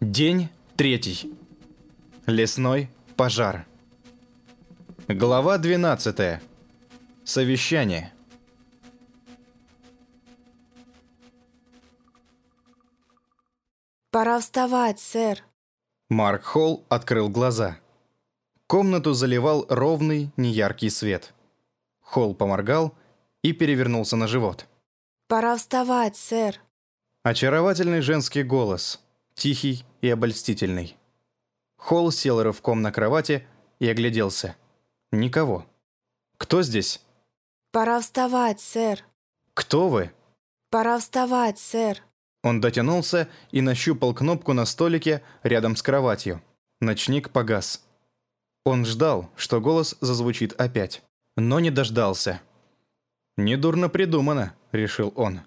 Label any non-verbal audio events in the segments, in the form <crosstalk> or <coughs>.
День третий. Лесной пожар. Глава 12. Совещание. Пора вставать, сэр. Марк Холл открыл глаза. Комнату заливал ровный, неяркий свет. Холл поморгал и перевернулся на живот. Пора вставать, сэр. Очаровательный женский голос, тихий и обольстительный. Холл сел рывком на кровати и огляделся. Никого. Кто здесь? Пора вставать, сэр. Кто вы? Пора вставать, сэр. Он дотянулся и нащупал кнопку на столике рядом с кроватью. Ночник погас. Он ждал, что голос зазвучит опять. Но не дождался. «Недурно придумано», — решил он.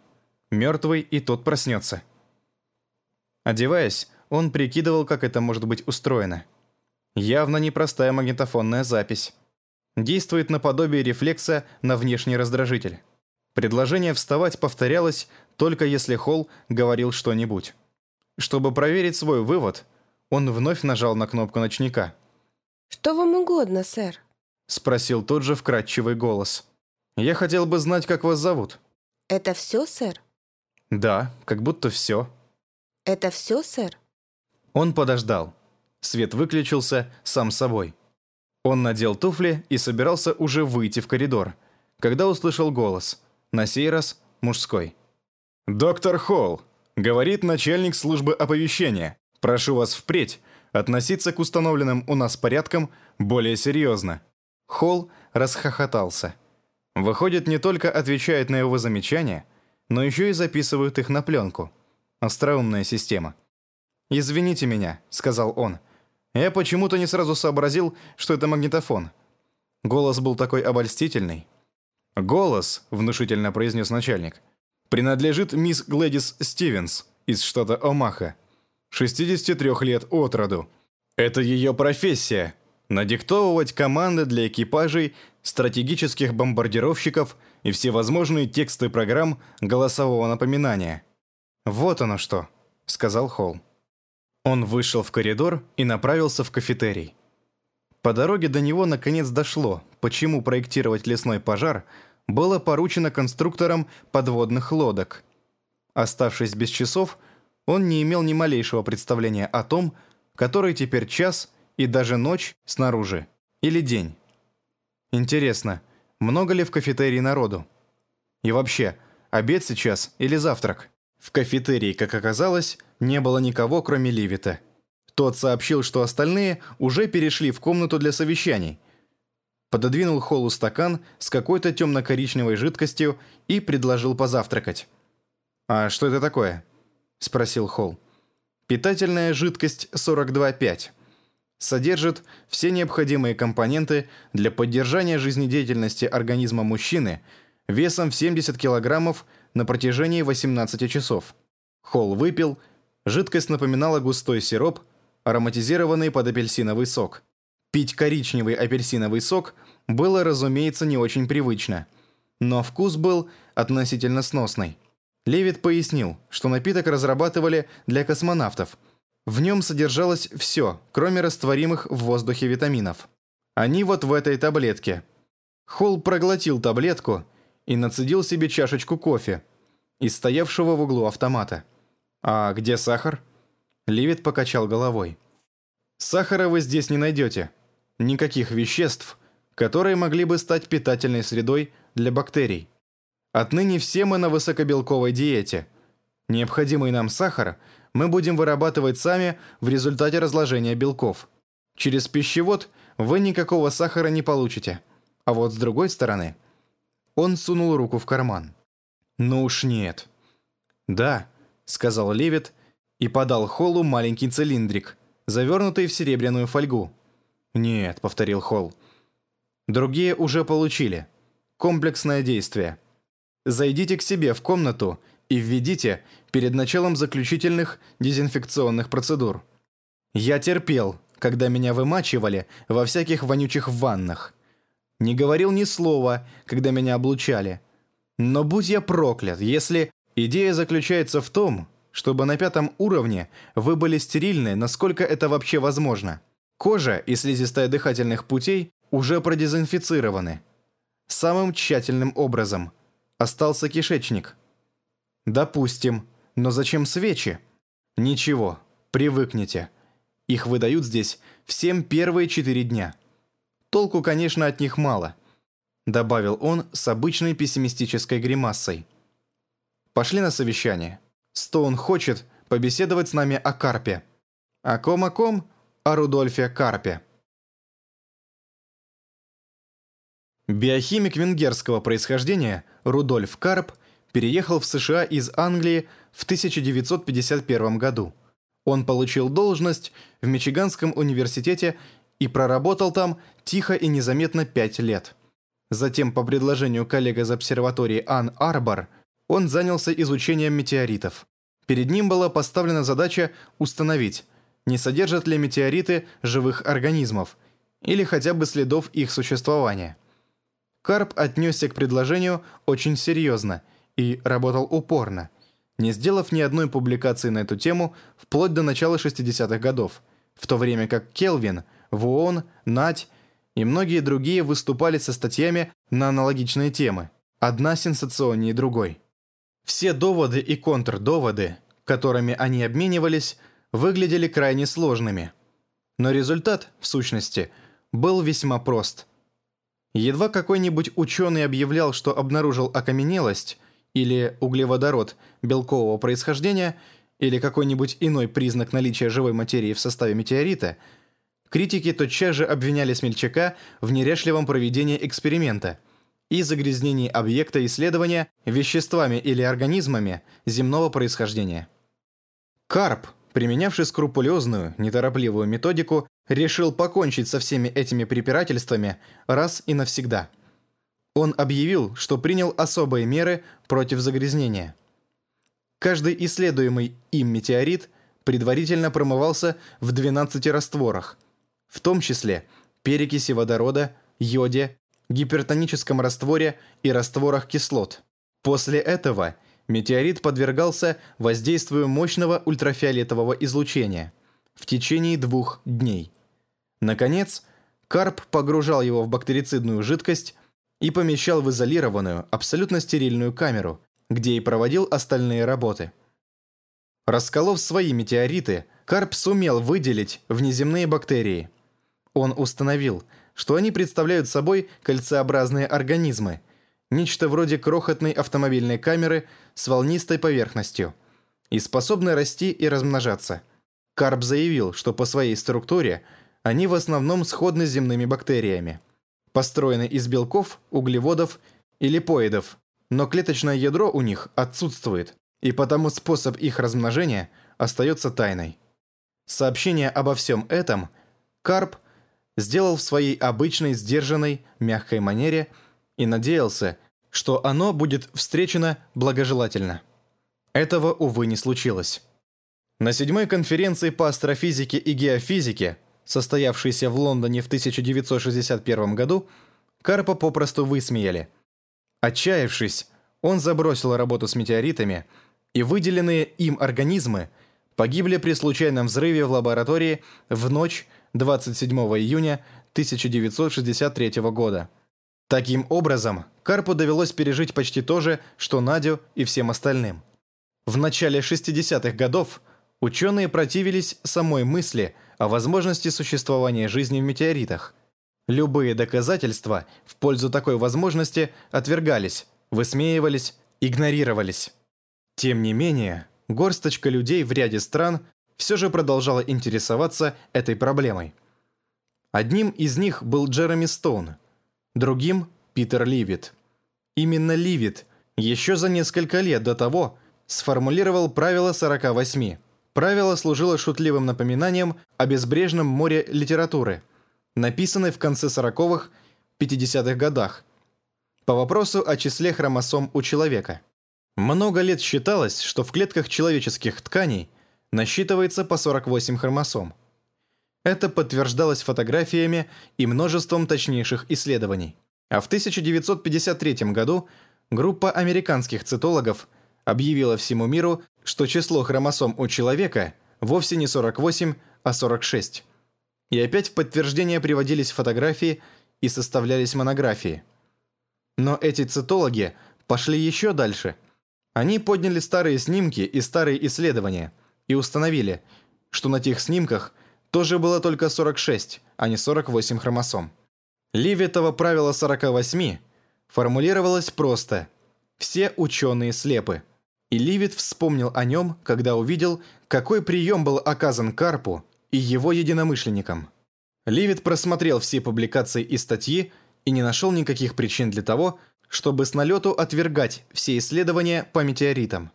«Мертвый и тот проснется». Одеваясь, он прикидывал, как это может быть устроено. Явно непростая магнитофонная запись. Действует наподобие рефлекса на внешний раздражитель. Предложение вставать повторялось только если Холл говорил что-нибудь. Чтобы проверить свой вывод, он вновь нажал на кнопку ночника. Что вам угодно, сэр? Спросил тот же вкрадчивый голос. «Я хотел бы знать, как вас зовут». Это все, сэр? «Да, как будто все». Это все, сэр? Он подождал. Свет выключился сам собой. Он надел туфли и собирался уже выйти в коридор, когда услышал голос, на сей раз мужской. «Доктор Холл», — говорит начальник службы оповещения, «прошу вас впредь относиться к установленным у нас порядкам более серьезно». Холл расхохотался. Выходит, не только отвечает на его замечания, но еще и записывают их на пленку. Остроумная система. «Извините меня», — сказал он. Я почему-то не сразу сообразил, что это магнитофон. Голос был такой обольстительный. «Голос», — внушительно произнес начальник, «принадлежит мисс Глэдис Стивенс из штата Омаха, 63 лет от роду. Это ее профессия — надиктовывать команды для экипажей, стратегических бомбардировщиков и всевозможные тексты программ голосового напоминания». «Вот оно что», — сказал Холл. Он вышел в коридор и направился в кафетерий. По дороге до него наконец дошло, почему проектировать лесной пожар было поручено конструкторам подводных лодок. Оставшись без часов, он не имел ни малейшего представления о том, который теперь час и даже ночь снаружи, или день. Интересно, много ли в кафетерии народу? И вообще, обед сейчас или завтрак? В кафетерии, как оказалось, не было никого, кроме Ливита. Тот сообщил, что остальные уже перешли в комнату для совещаний. Пододвинул Холлу стакан с какой-то темно-коричневой жидкостью и предложил позавтракать. «А что это такое?» – спросил Холл. «Питательная жидкость 42,5. Содержит все необходимые компоненты для поддержания жизнедеятельности организма мужчины весом в 70 килограммов на протяжении 18 часов. Холл выпил, жидкость напоминала густой сироп, ароматизированный под апельсиновый сок. Пить коричневый апельсиновый сок было, разумеется, не очень привычно, но вкус был относительно сносный. Левит пояснил, что напиток разрабатывали для космонавтов. В нем содержалось все, кроме растворимых в воздухе витаминов. Они вот в этой таблетке. Холл проглотил таблетку и нацедил себе чашечку кофе из стоявшего в углу автомата. «А где сахар?» Ливит покачал головой. «Сахара вы здесь не найдете. Никаких веществ, которые могли бы стать питательной средой для бактерий. Отныне все мы на высокобелковой диете. Необходимый нам сахар мы будем вырабатывать сами в результате разложения белков. Через пищевод вы никакого сахара не получите. А вот с другой стороны, он сунул руку в карман. «Ну уж нет». «Да», — сказал Левит и подал Холлу маленький цилиндрик, завернутый в серебряную фольгу. «Нет», — повторил Холл. «Другие уже получили. Комплексное действие. Зайдите к себе в комнату и введите перед началом заключительных дезинфекционных процедур. Я терпел, когда меня вымачивали во всяких вонючих ваннах. Не говорил ни слова, когда меня облучали. Но будь я проклят, если идея заключается в том, чтобы на пятом уровне вы были стерильны, насколько это вообще возможно. Кожа и слизистая дыхательных путей уже продезинфицированы. Самым тщательным образом. Остался кишечник. Допустим. Но зачем свечи? Ничего, привыкните. Их выдают здесь всем первые четыре дня. Толку, конечно, от них мало. Добавил он с обычной пессимистической гримасой. Пошли на совещание. Стоун хочет побеседовать с нами о Карпе. О ком о ком? О Рудольфе Карпе. Биохимик венгерского происхождения Рудольф Карп переехал в США из Англии в 1951 году. Он получил должность в Мичиганском университете и проработал там тихо и незаметно пять лет. Затем, по предложению коллег из обсерватории Ан Арбор, он занялся изучением метеоритов. Перед ним была поставлена задача установить, не содержат ли метеориты живых организмов или хотя бы следов их существования. Карп отнесся к предложению очень серьезно и работал упорно, не сделав ни одной публикации на эту тему вплоть до начала 60-х годов, в то время как Келвин, Вуон, Нать и многие другие выступали со статьями на аналогичные темы, одна сенсационнее другой. Все доводы и контрдоводы, которыми они обменивались, выглядели крайне сложными. Но результат, в сущности, был весьма прост. Едва какой-нибудь ученый объявлял, что обнаружил окаменелость или углеводород белкового происхождения или какой-нибудь иной признак наличия живой материи в составе метеорита, критики тотчас же обвиняли смельчака в нерешливом проведении эксперимента – и загрязнений объекта исследования веществами или организмами земного происхождения. Карп, применявший скрупулезную, неторопливую методику, решил покончить со всеми этими препирательствами раз и навсегда. Он объявил, что принял особые меры против загрязнения. Каждый исследуемый им метеорит предварительно промывался в 12 растворах, в том числе перекиси водорода, йоде, гипертоническом растворе и растворах кислот. После этого метеорит подвергался воздействию мощного ультрафиолетового излучения в течение двух дней. Наконец, карп погружал его в бактерицидную жидкость и помещал в изолированную, абсолютно стерильную камеру, где и проводил остальные работы. Расколов свои метеориты, карп сумел выделить внеземные бактерии. Он установил – что они представляют собой кольцеобразные организмы, нечто вроде крохотной автомобильной камеры с волнистой поверхностью, и способны расти и размножаться. Карп заявил, что по своей структуре они в основном сходны с земными бактериями. Построены из белков, углеводов и липоидов, но клеточное ядро у них отсутствует, и потому способ их размножения остается тайной. Сообщение обо всем этом Карп сделал в своей обычной, сдержанной, мягкой манере и надеялся, что оно будет встречено благожелательно. Этого, увы, не случилось. На седьмой конференции по астрофизике и геофизике, состоявшейся в Лондоне в 1961 году, Карпа попросту высмеяли. Отчаявшись, он забросил работу с метеоритами, и выделенные им организмы погибли при случайном взрыве в лаборатории в ночь 27 июня 1963 года. Таким образом, Карпу довелось пережить почти то же, что Надю и всем остальным. В начале 60-х годов ученые противились самой мысли о возможности существования жизни в метеоритах. Любые доказательства в пользу такой возможности отвергались, высмеивались, игнорировались. Тем не менее, горсточка людей в ряде стран все же продолжала интересоваться этой проблемой. Одним из них был Джереми Стоун, другим – Питер Ливит. Именно Ливит еще за несколько лет до того сформулировал правило 48. Правило служило шутливым напоминанием о безбрежном море литературы, написанной в конце 40-х, 50-х годах, по вопросу о числе хромосом у человека. Много лет считалось, что в клетках человеческих тканей насчитывается по 48 хромосом. Это подтверждалось фотографиями и множеством точнейших исследований. А в 1953 году группа американских цитологов объявила всему миру, что число хромосом у человека вовсе не 48, а 46. И опять в подтверждение приводились фотографии и составлялись монографии. Но эти цитологи пошли еще дальше. Они подняли старые снимки и старые исследования и установили, что на тех снимках тоже было только 46, а не 48 хромосом. Ливетово правило 48 формулировалось просто «все ученые слепы». И Ливит вспомнил о нем, когда увидел, какой прием был оказан Карпу и его единомышленникам. Ливит просмотрел все публикации и статьи и не нашел никаких причин для того, чтобы с налету отвергать все исследования по метеоритам.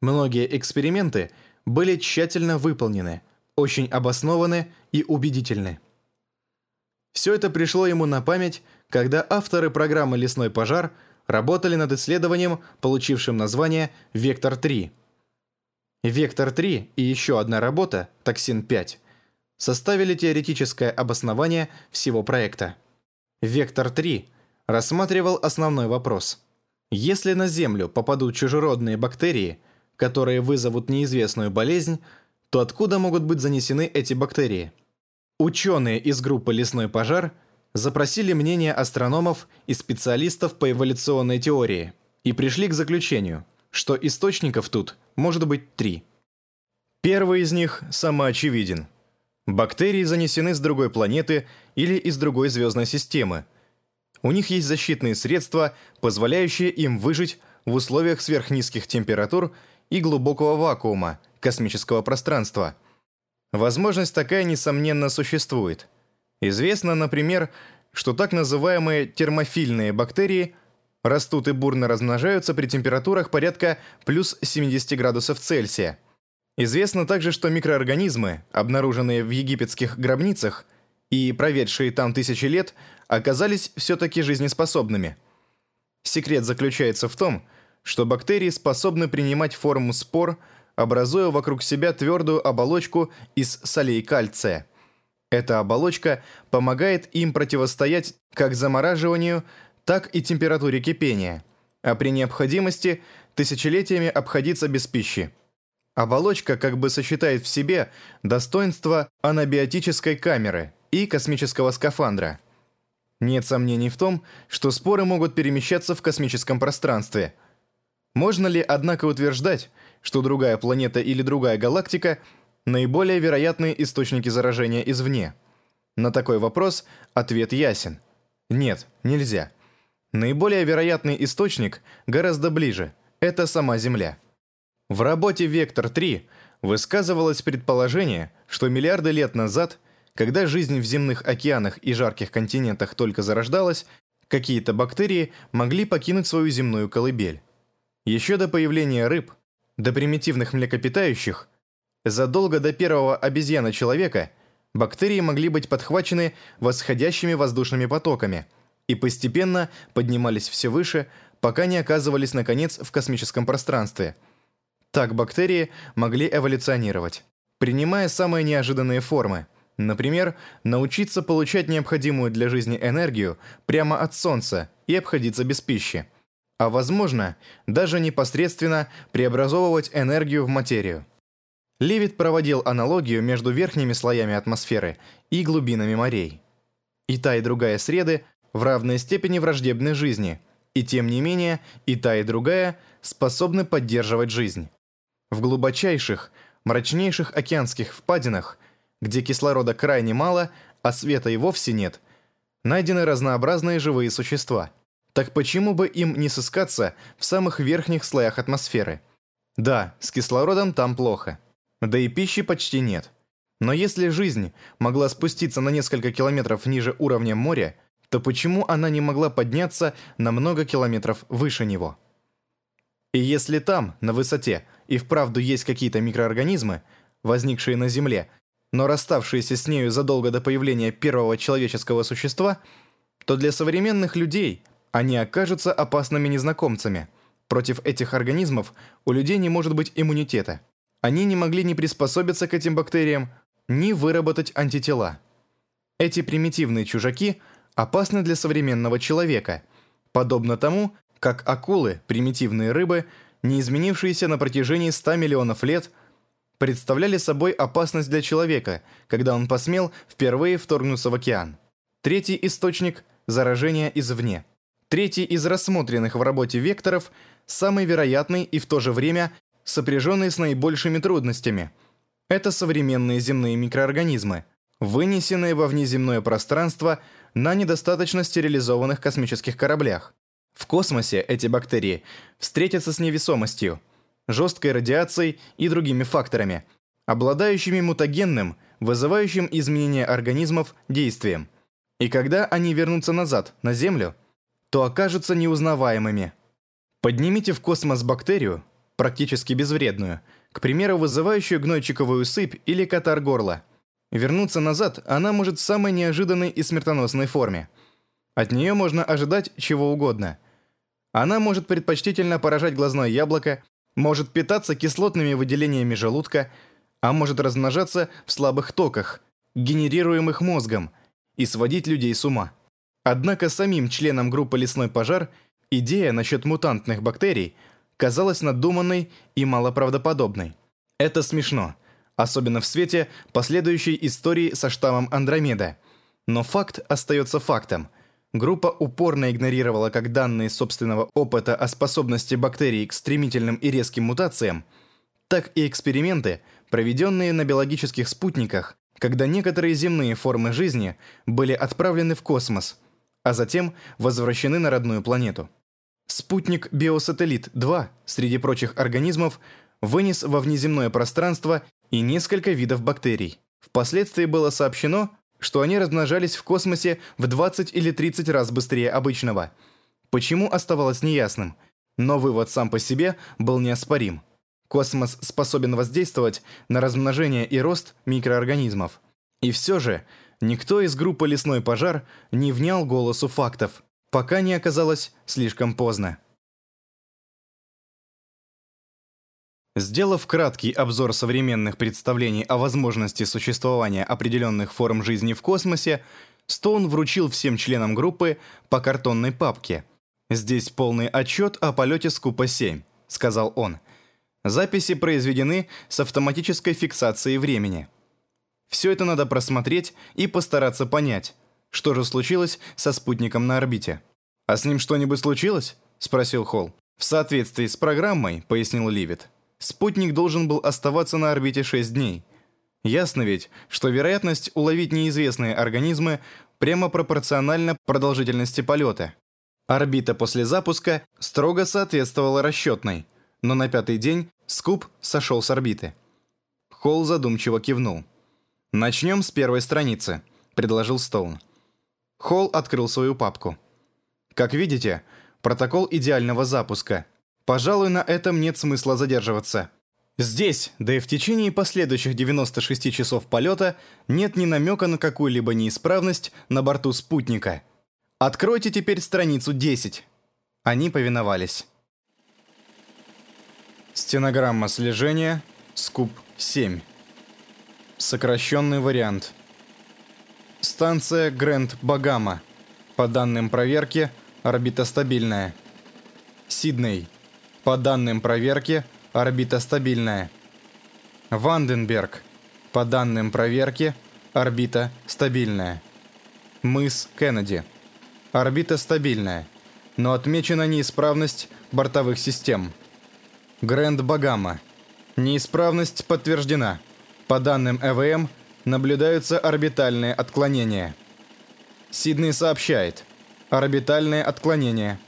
Многие эксперименты были тщательно выполнены, очень обоснованы и убедительны. Все это пришло ему на память, когда авторы программы «Лесной пожар» работали над исследованием, получившим название «Вектор-3». «Вектор-3» и еще одна работа, «Токсин-5», составили теоретическое обоснование всего проекта. «Вектор-3» рассматривал основной вопрос. Если на Землю попадут чужеродные бактерии, которые вызовут неизвестную болезнь, то откуда могут быть занесены эти бактерии? Ученые из группы «Лесной пожар» запросили мнение астрономов и специалистов по эволюционной теории и пришли к заключению, что источников тут может быть три. Первый из них самоочевиден. Бактерии занесены с другой планеты или из другой звездной системы. У них есть защитные средства, позволяющие им выжить в условиях сверхнизких температур и глубокого вакуума космического пространства. Возможность такая, несомненно, существует. Известно, например, что так называемые термофильные бактерии растут и бурно размножаются при температурах порядка плюс 70 градусов Цельсия. Известно также, что микроорганизмы, обнаруженные в египетских гробницах и проведшие там тысячи лет, оказались все-таки жизнеспособными. Секрет заключается в том, что бактерии способны принимать форму спор, образуя вокруг себя твердую оболочку из солей кальция. Эта оболочка помогает им противостоять как замораживанию, так и температуре кипения, а при необходимости тысячелетиями обходиться без пищи. Оболочка как бы сочетает в себе достоинства анабиотической камеры и космического скафандра. Нет сомнений в том, что споры могут перемещаться в космическом пространстве. Можно ли, однако, утверждать, что другая планета или другая галактика – наиболее вероятные источники заражения извне? На такой вопрос ответ ясен. Нет, нельзя. Наиболее вероятный источник гораздо ближе – это сама Земля. В работе «Вектор-3» высказывалось предположение, что миллиарды лет назад, когда жизнь в земных океанах и жарких континентах только зарождалась, какие-то бактерии могли покинуть свою земную колыбель. Еще до появления рыб, до примитивных млекопитающих, задолго до первого обезьяна-человека, бактерии могли быть подхвачены восходящими воздушными потоками и постепенно поднимались все выше, пока не оказывались, наконец, в космическом пространстве – так бактерии могли эволюционировать, принимая самые неожиданные формы. Например, научиться получать необходимую для жизни энергию прямо от Солнца и обходиться без пищи. А возможно, даже непосредственно преобразовывать энергию в материю. Ливит проводил аналогию между верхними слоями атмосферы и глубинами морей. И та, и другая среды в равной степени враждебны жизни, и тем не менее и та, и другая способны поддерживать жизнь. В глубочайших, мрачнейших океанских впадинах, где кислорода крайне мало, а света и вовсе нет, найдены разнообразные живые существа. Так почему бы им не сыскаться в самых верхних слоях атмосферы? Да, с кислородом там плохо. Да и пищи почти нет. Но если жизнь могла спуститься на несколько километров ниже уровня моря, то почему она не могла подняться на много километров выше него? И если там, на высоте, и вправду есть какие-то микроорганизмы, возникшие на Земле, но расставшиеся с нею задолго до появления первого человеческого существа, то для современных людей они окажутся опасными незнакомцами. Против этих организмов у людей не может быть иммунитета. Они не могли ни приспособиться к этим бактериям, ни выработать антитела. Эти примитивные чужаки опасны для современного человека, подобно тому, как акулы, примитивные рыбы, не изменившиеся на протяжении 100 миллионов лет, представляли собой опасность для человека, когда он посмел впервые вторгнуться в океан. Третий источник – заражение извне. Третий из рассмотренных в работе векторов – самый вероятный и в то же время сопряженный с наибольшими трудностями. Это современные земные микроорганизмы, вынесенные во внеземное пространство на недостаточно стерилизованных космических кораблях. В космосе эти бактерии встретятся с невесомостью, жесткой радиацией и другими факторами, обладающими мутагенным, вызывающим изменения организмов действием. И когда они вернутся назад, на Землю, то окажутся неузнаваемыми. Поднимите в космос бактерию, практически безвредную, к примеру, вызывающую гнойчиковую сыпь или катар горла. Вернуться назад она может в самой неожиданной и смертоносной форме. От нее можно ожидать чего угодно. Она может предпочтительно поражать глазное яблоко, может питаться кислотными выделениями желудка, а может размножаться в слабых токах, генерируемых мозгом, и сводить людей с ума. Однако самим членам группы «Лесной пожар» идея насчет мутантных бактерий казалась надуманной и малоправдоподобной. Это смешно, особенно в свете последующей истории со штаммом Андромеда. Но факт остается фактом – Группа упорно игнорировала как данные собственного опыта о способности бактерий к стремительным и резким мутациям, так и эксперименты, проведенные на биологических спутниках, когда некоторые земные формы жизни были отправлены в космос, а затем возвращены на родную планету. Спутник Биосателлит-2, среди прочих организмов, вынес во внеземное пространство и несколько видов бактерий. Впоследствии было сообщено, что они размножались в космосе в 20 или 30 раз быстрее обычного. Почему оставалось неясным, но вывод сам по себе был неоспорим. Космос способен воздействовать на размножение и рост микроорганизмов. И все же, никто из группы «Лесной пожар» не внял голосу фактов, пока не оказалось слишком поздно. Сделав краткий обзор современных представлений о возможности существования определенных форм жизни в космосе, Стоун вручил всем членам группы по картонной папке. «Здесь полный отчет о полете Скупа-7», — сказал он. «Записи произведены с автоматической фиксацией времени. Все это надо просмотреть и постараться понять, что же случилось со спутником на орбите». «А с ним что-нибудь случилось?» — спросил Холл. «В соответствии с программой», — пояснил Ливит спутник должен был оставаться на орбите 6 дней. Ясно ведь, что вероятность уловить неизвестные организмы прямо пропорциональна продолжительности полета. Орбита после запуска строго соответствовала расчетной, но на пятый день Скуп сошел с орбиты. Холл задумчиво кивнул. «Начнем с первой страницы», — предложил Стоун. Холл открыл свою папку. Как видите, протокол идеального запуска — Пожалуй, на этом нет смысла задерживаться. Здесь, да и в течение последующих 96 часов полета, нет ни намека на какую-либо неисправность на борту спутника. Откройте теперь страницу 10. Они повиновались. Стенограмма слежения, скуп 7. Сокращенный вариант. Станция Грэнд Багама. По данным проверки, орбита стабильная. Сидней. По данным проверки, орбита стабильная. Ванденберг. По данным проверки, орбита стабильная. Мыс Кеннеди. Орбита стабильная, но отмечена неисправность бортовых систем. Грэнд Багама. Неисправность подтверждена. По данным ЭВМ, наблюдаются орбитальные отклонения. Сидней сообщает. Орбитальные отклонения.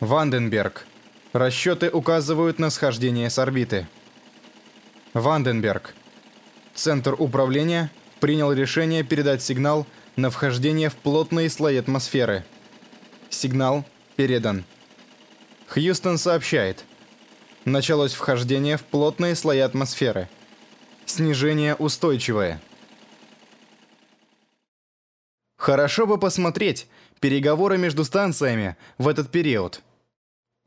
Ванденберг. Расчеты указывают на схождение с орбиты. Ванденберг. Центр управления принял решение передать сигнал на вхождение в плотные слои атмосферы. Сигнал передан. Хьюстон сообщает. Началось вхождение в плотные слои атмосферы. Снижение устойчивое. Хорошо бы посмотреть переговоры между станциями в этот период –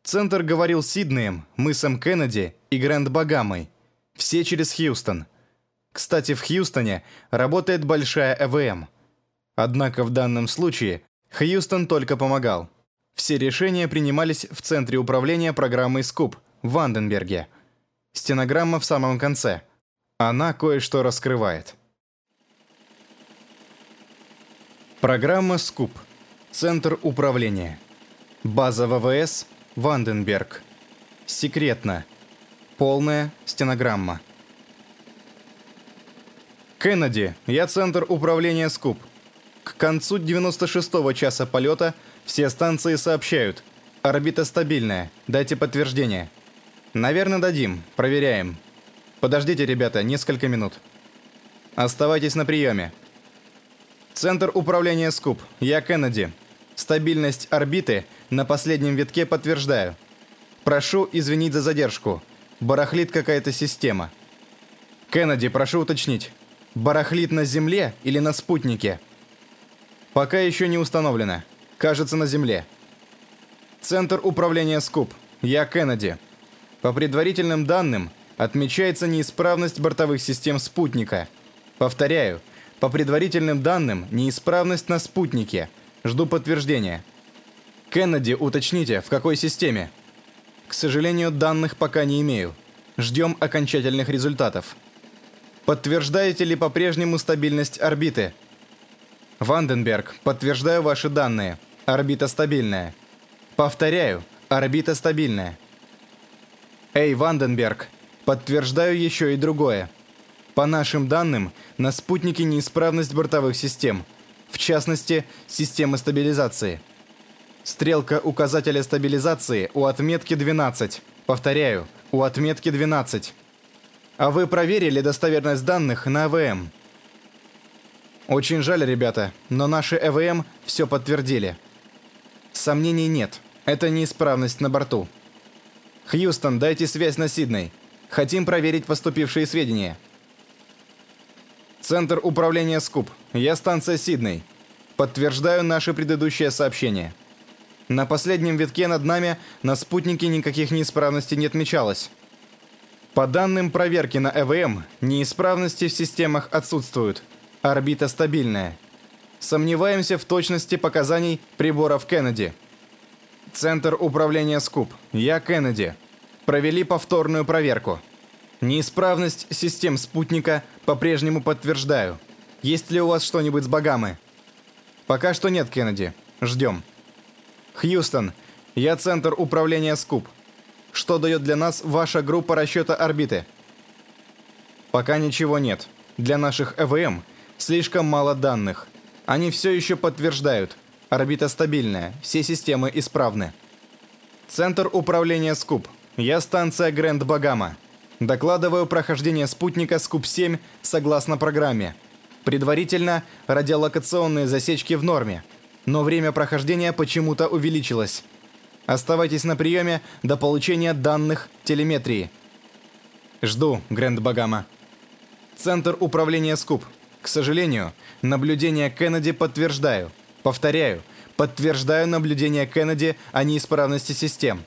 Центр говорил Сиднеем, мысом Кеннеди и Грэнд-Багамой. Все через Хьюстон. Кстати, в Хьюстоне работает большая ЭВМ. Однако в данном случае Хьюстон только помогал. Все решения принимались в центре управления программой «Скуп», в Ванденберге. Стенограмма в самом конце. Она кое-что раскрывает. Программа «Скуп». Центр управления. База ВВС Ванденберг. Секретно. Полная стенограмма. Кеннеди, я центр управления СКУП. К концу 96-го часа полета все станции сообщают. Орбита стабильная. Дайте подтверждение. Наверное, дадим. Проверяем. Подождите, ребята, несколько минут. Оставайтесь на приеме. Центр управления СКУП. Я Кеннеди. Стабильность орбиты на последнем витке подтверждаю. Прошу извинить за задержку. Барахлит какая-то система. Кеннеди, прошу уточнить. Барахлит на Земле или на спутнике? Пока еще не установлено. Кажется, на Земле. Центр управления СКУП. Я Кеннеди. По предварительным данным, отмечается неисправность бортовых систем спутника. Повторяю, по предварительным данным, неисправность на спутнике. Жду подтверждения. Кеннеди, уточните, в какой системе? К сожалению, данных пока не имею. Ждем окончательных результатов. Подтверждаете ли по-прежнему стабильность орбиты? Ванденберг, подтверждаю ваши данные. Орбита стабильная. Повторяю, орбита стабильная. Эй, Ванденберг, подтверждаю еще и другое. По нашим данным, на спутнике неисправность бортовых систем, в частности, системы стабилизации. Стрелка указателя стабилизации у отметки 12. Повторяю, у отметки 12. А вы проверили достоверность данных на ЭВМ? Очень жаль, ребята, но наши ЭВМ все подтвердили. Сомнений нет, это неисправность на борту. Хьюстон, дайте связь на Сидней. Хотим проверить поступившие сведения. Центр управления СКУП. Я станция Сидней. Подтверждаю наше предыдущее сообщение. На последнем витке над нами на спутнике никаких неисправностей не отмечалось. По данным проверки на ЭВМ, неисправности в системах отсутствуют. Орбита стабильная. Сомневаемся в точности показаний приборов Кеннеди. Центр управления СКУП. Я Кеннеди. Провели повторную проверку. Неисправность систем спутника по-прежнему подтверждаю. Есть ли у вас что-нибудь с богамы? Пока что нет, Кеннеди. Ждем. Хьюстон, я центр управления СКУП. Что дает для нас ваша группа расчета орбиты? Пока ничего нет. Для наших ЭВМ слишком мало данных. Они все еще подтверждают. Орбита стабильная, все системы исправны. Центр управления СКУП. Я станция Грэнд Багама. Докладываю прохождение спутника СКУП-7 согласно программе. Предварительно радиолокационные засечки в норме, но время прохождения почему-то увеличилось. Оставайтесь на приеме до получения данных телеметрии. Жду, Грэнд Багама. Центр управления СКУП. К сожалению, наблюдение Кеннеди подтверждаю. Повторяю, подтверждаю наблюдение Кеннеди о неисправности систем.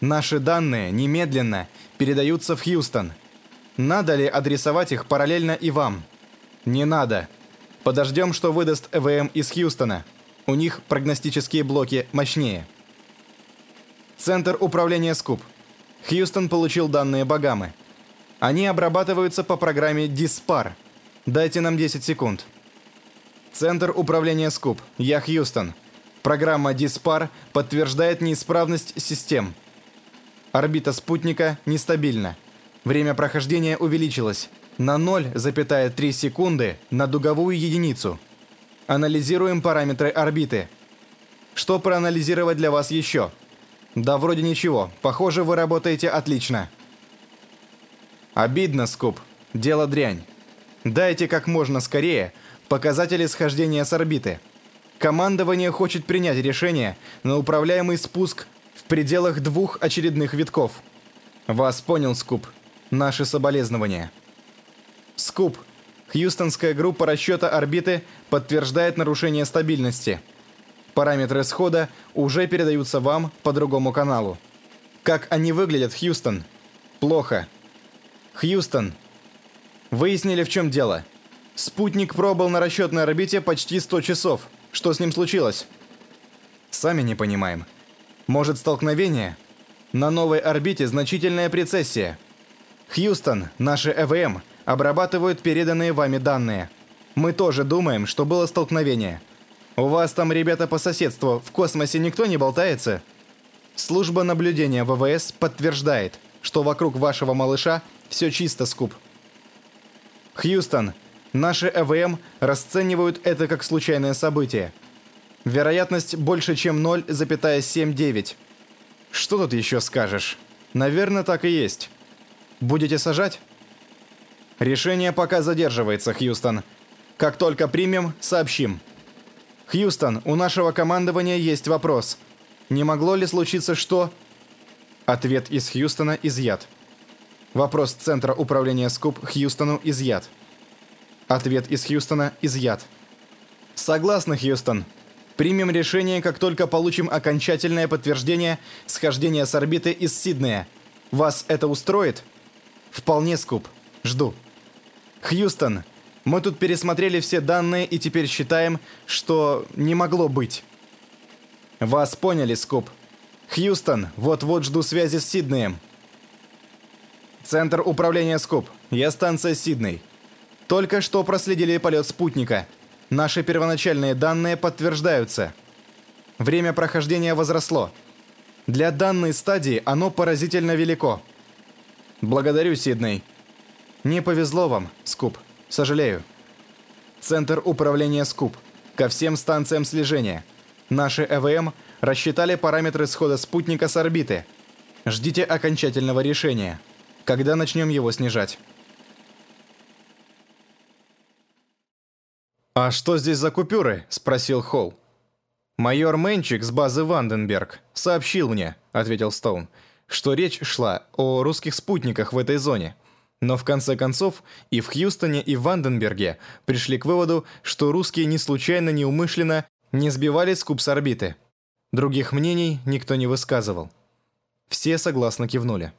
Наши данные немедленно передаются в Хьюстон. Надо ли адресовать их параллельно и вам? Не надо. Подождем, что выдаст ЭВМ из Хьюстона. У них прогностические блоки мощнее. Центр управления СКУП. Хьюстон получил данные Багамы. Они обрабатываются по программе DISPAR. Дайте нам 10 секунд. Центр управления СКУП. Я Хьюстон. Программа DISPAR подтверждает неисправность систем. Орбита спутника нестабильна. Время прохождения увеличилось на 0,3 секунды на дуговую единицу. Анализируем параметры орбиты. Что проанализировать для вас еще? Да вроде ничего. Похоже, вы работаете отлично. Обидно, Скуп. Дело дрянь. Дайте как можно скорее показатели схождения с орбиты. Командование хочет принять решение на управляемый спуск в пределах двух очередных витков. Вас понял, Скуп. Наши соболезнования. Скуп. Хьюстонская группа расчета орбиты подтверждает нарушение стабильности. Параметры схода уже передаются вам по другому каналу. Как они выглядят, Хьюстон? Плохо. Хьюстон. Выяснили, в чем дело. Спутник пробыл на расчетной орбите почти 100 часов. Что с ним случилось? Сами не понимаем. Может, столкновение? На новой орбите значительная прецессия. Хьюстон, наши ЭВМ, обрабатывают переданные вами данные. Мы тоже думаем, что было столкновение. У вас там, ребята, по соседству, в космосе никто не болтается? Служба наблюдения ВВС подтверждает, что вокруг вашего малыша все чисто, Скуп. Хьюстон, наши ЭВМ расценивают это как случайное событие. Вероятность больше, чем 0,79. Что тут еще скажешь? Наверное, так и есть. Будете сажать? Решение пока задерживается, Хьюстон. Как только примем, сообщим. Хьюстон, у нашего командования есть вопрос. Не могло ли случиться что... Ответ из Хьюстона изъят. Вопрос Центра управления СКУП Хьюстону изъят. Ответ из Хьюстона изъят. Согласны, Хьюстон. Примем решение, как только получим окончательное подтверждение схождения с орбиты из Сиднея. Вас это устроит? Вполне, Скуп. Жду. Хьюстон, мы тут пересмотрели все данные и теперь считаем, что не могло быть. Вас поняли, Скуп. Хьюстон, вот-вот жду связи с Сиднеем. Центр управления Скуп. Я станция Сидней. Только что проследили полет спутника. Наши первоначальные данные подтверждаются. Время прохождения возросло. Для данной стадии оно поразительно велико. Благодарю, Сидней. Не повезло вам, Скуп. Сожалею. Центр управления Скуп. Ко всем станциям слежения. Наши ЭВМ рассчитали параметры схода спутника с орбиты. Ждите окончательного решения. Когда начнем его снижать? «А что здесь за купюры?» – спросил Холл. «Майор Мэнчик с базы Ванденберг сообщил мне», – ответил Стоун, «что речь шла о русских спутниках в этой зоне. Но в конце концов и в Хьюстоне, и в Ванденберге пришли к выводу, что русские не случайно, неумышленно не сбивали скуп с орбиты. Других мнений никто не высказывал. Все согласно кивнули.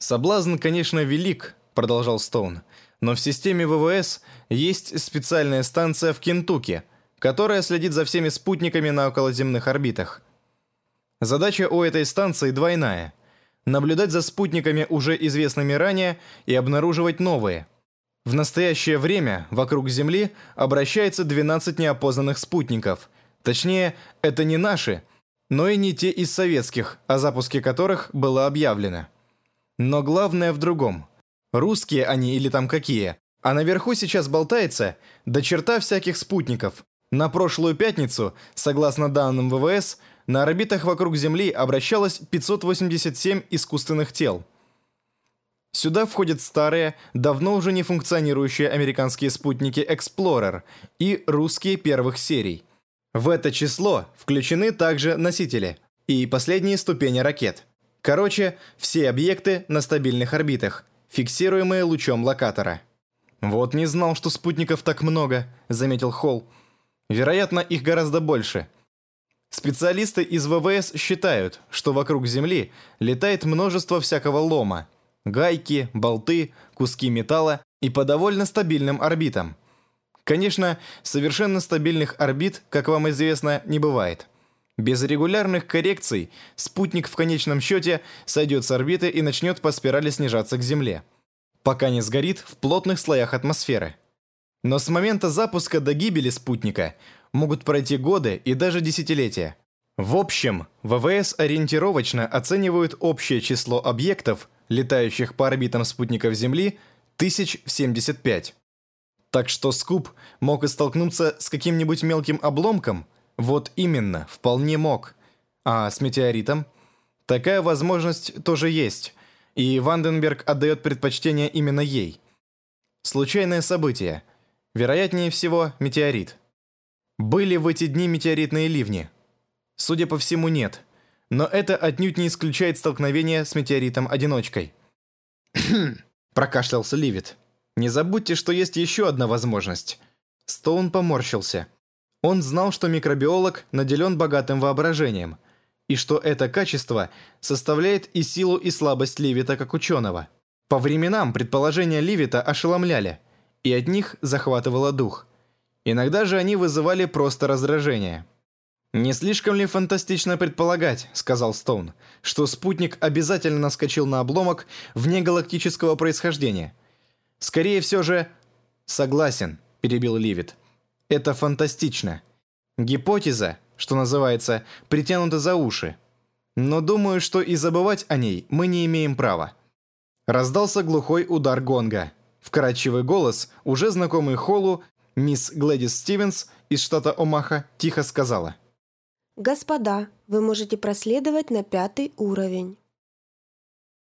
«Соблазн, конечно, велик», – продолжал Стоун, – но в системе ВВС есть специальная станция в Кентукки, которая следит за всеми спутниками на околоземных орбитах. Задача у этой станции двойная – наблюдать за спутниками, уже известными ранее, и обнаруживать новые. В настоящее время вокруг Земли обращается 12 неопознанных спутников. Точнее, это не наши, но и не те из советских, о запуске которых было объявлено. Но главное в другом – Русские они или там какие. А наверху сейчас болтается до черта всяких спутников. На прошлую пятницу, согласно данным ВВС, на орбитах вокруг Земли обращалось 587 искусственных тел. Сюда входят старые, давно уже не функционирующие американские спутники Explorer и русские первых серий. В это число включены также носители и последние ступени ракет. Короче, все объекты на стабильных орбитах, фиксируемые лучом локатора. «Вот не знал, что спутников так много», — заметил Холл. «Вероятно, их гораздо больше». Специалисты из ВВС считают, что вокруг Земли летает множество всякого лома. Гайки, болты, куски металла и по довольно стабильным орбитам. Конечно, совершенно стабильных орбит, как вам известно, не бывает. Без регулярных коррекций спутник в конечном счете сойдет с орбиты и начнет по спирали снижаться к Земле, пока не сгорит в плотных слоях атмосферы. Но с момента запуска до гибели спутника могут пройти годы и даже десятилетия. В общем, ВВС ориентировочно оценивают общее число объектов, летающих по орбитам спутников Земли, тысяч в 75. Так что Скуп мог и столкнуться с каким-нибудь мелким обломком – вот именно, вполне мог. А с метеоритом? Такая возможность тоже есть, и Ванденберг отдает предпочтение именно ей. Случайное событие. Вероятнее всего, метеорит. Были в эти дни метеоритные ливни? Судя по всему, нет. Но это отнюдь не исключает столкновение с метеоритом-одиночкой. <coughs> прокашлялся Ливит. «Не забудьте, что есть еще одна возможность». Стоун поморщился. Он знал, что микробиолог наделен богатым воображением, и что это качество составляет и силу, и слабость Ливита как ученого. По временам предположения Ливита ошеломляли, и от них захватывало дух. Иногда же они вызывали просто раздражение. «Не слишком ли фантастично предполагать, — сказал Стоун, — что спутник обязательно наскочил на обломок внегалактического происхождения? Скорее все же...» «Согласен», — перебил Ливит. «Это фантастично. Гипотеза, что называется, притянута за уши. Но думаю, что и забывать о ней мы не имеем права». Раздался глухой удар гонга. Вкрадчивый голос, уже знакомый Холлу, мисс Глэдис Стивенс из штата Омаха, тихо сказала. Господа, вы можете проследовать на пятый уровень.